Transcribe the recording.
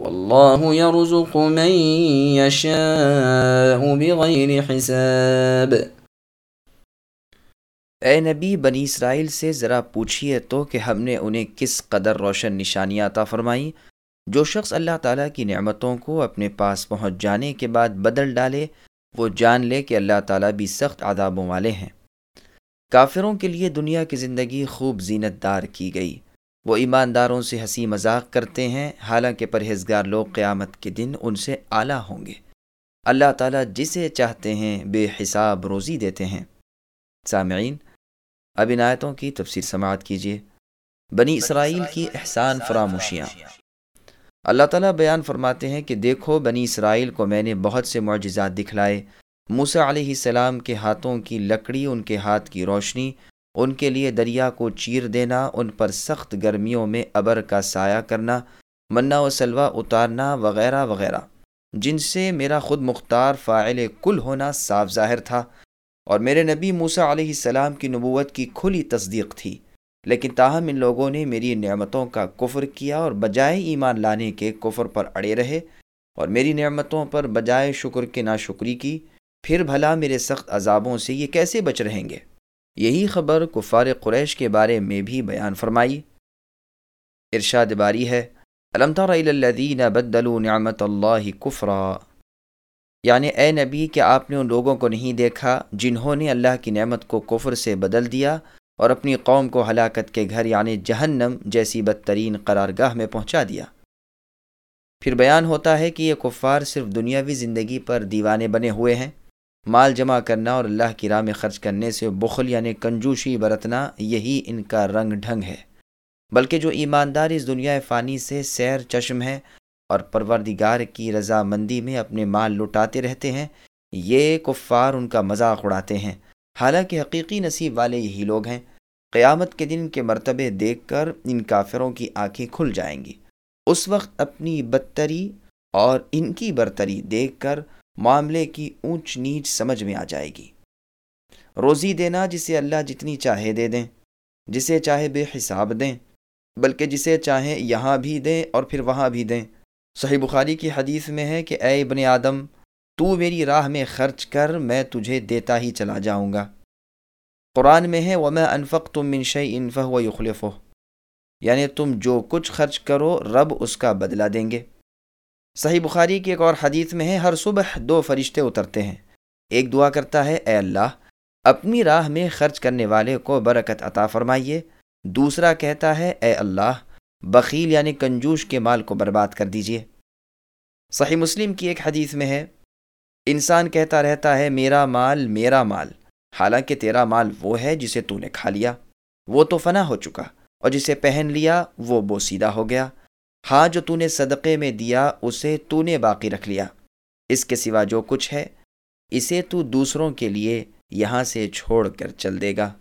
واللہ يرزق من يشاء بغیر حساب۔ اے نبی، بنی اسرائیل سے ذرا پوچھئے تو کہ ہم نے انہیں کس قدر روشن نشانیاں عطا فرمائیں؟ جو شخص اللہ تعالیٰ کی نعمتوں کو اپنے پاس پہنچ جانے کے بعد بدل ڈالے، وہ جان لے کہ اللہ تعالیٰ بھی سخت عذابوں والے ہیں۔ کافروں کے لیے دنیا کی زندگی خوب زینت دار کی گئی۔ وہ ایمانداروں سے ہنسی مذاق کرتے ہیں، حالانکہ پرہیزگار لوگ قیامت کے دن ان سے اعلیٰ ہوں گے۔ اللہ تعالیٰ جسے چاہتے ہیں بے حساب روزی دیتے ہیں۔ سامعین، اب عنایتوں کی تفسیر سماعت کیجیے۔ بنی اسرائیل کی احسان فراموشیاں۔ اللہ تعالیٰ بیان فرماتے ہیں کہ دیکھو، بنی اسرائیل کو میں نے بہت سے معجزات دکھلائے۔ موسیٰ علیہ السلام کے ہاتھوں کی لکڑی، ان کے ہاتھ کی روشنی ان کے لیے دریا کو چیر دینا، ان پر سخت گرمیوں میں ابر کا سایہ کرنا منا و سلوا اتارنا وغیرہ وغیرہ۔ جن سے میرا خود مختار فاعل کل ہونا صاف ظاہر تھا اور میرے نبی موسا علیہ السلام کی نبوت کی کھلی تصدیق تھی۔ لیکن تاہم ان لوگوں نے میری نعمتوں کا کفر کیا اور بجائے ایمان لانے کے کفر پر اڑے رہے اور میری نعمتوں پر بجائے شکر کے ناشکری کی، پھر بھلا میرے سخت عذابوں سے یہ کیسے بچ رہیں گے؟ یہی خبر کفار قریش کے بارے میں بھی بیان فرمائی۔ ارشاد باری ہے علم الذین بدلوا نعمت اللہ کفرا یعنی اے نبی کہ آپ نے ان لوگوں کو نہیں دیکھا جنہوں نے اللہ کی نعمت کو کفر سے بدل دیا اور اپنی قوم کو ہلاکت کے گھر یعنی جہنم جیسی بدترین قرارگاہ میں پہنچا دیا؟ پھر بیان ہوتا ہے کہ یہ کفار صرف دنیاوی زندگی پر دیوانے بنے ہوئے ہیں۔ مال جمع کرنا اور اللہ کی راہ میں خرچ کرنے سے بخل یعنی کنجوشی برتنا یہی ان کا رنگ ڈھنگ ہے۔ بلکہ جو ایماندار اس دنیا فانی سے سیر چشم ہے اور پروردگار کی رضا مندی میں اپنے مال لٹاتے رہتے ہیں، یہ کفار ان کا مذاق اڑاتے ہیں۔ حالانکہ حقیقی نصیب والے یہی لوگ ہیں۔ قیامت کے دن کے مرتبے دیکھ کر ان کافروں کی آنکھیں کھل جائیں گی۔ اس وقت اپنی بدتری اور ان کی برتری دیکھ کر معاملے کی اونچ نیچ سمجھ میں آ جائے گی۔ روزی دینا جسے اللہ جتنی چاہے دے دیں، جسے چاہے بے حساب دیں، بلکہ جسے چاہیں یہاں بھی دیں اور پھر وہاں بھی دیں۔ صحیح بخاری کی حدیث میں ہے کہ، اے ابن آدم، تو میری راہ میں خرچ کر، میں تجھے دیتا ہی چلا جاؤں گا۔ قرآن میں ہے وہ میں انفق تم منشِ انف و یخلف یعنی تم جو کچھ خرچ کرو، رب اس کا بدلہ دیں گے۔ صحیح بخاری کی ایک اور حدیث میں ہے، ہر صبح دو فرشتے اترتے ہیں۔ ایک دعا کرتا ہے، اے اللہ، اپنی راہ میں خرچ کرنے والے کو برکت عطا فرمائیے۔ دوسرا کہتا ہے، اے اللہ، بخیل یعنی کنجوش کے مال کو برباد کر دیجیے۔ صحیح مسلم کی ایک حدیث میں ہے، انسان کہتا رہتا ہے، میرا مال میرا مال۔ حالانکہ تیرا مال وہ ہے جسے تو نے کھا لیا۔ وہ تو فنا ہو چکا، اور جسے پہن لیا وہ بوسیدہ ہو گیا۔ ہاں جو تو نے صدقے میں دیا، اسے تو نے باقی رکھ لیا۔ اس کے سوا جو کچھ ہے، اسے تو دوسروں کے لیے یہاں سے چھوڑ کر چل دے گا۔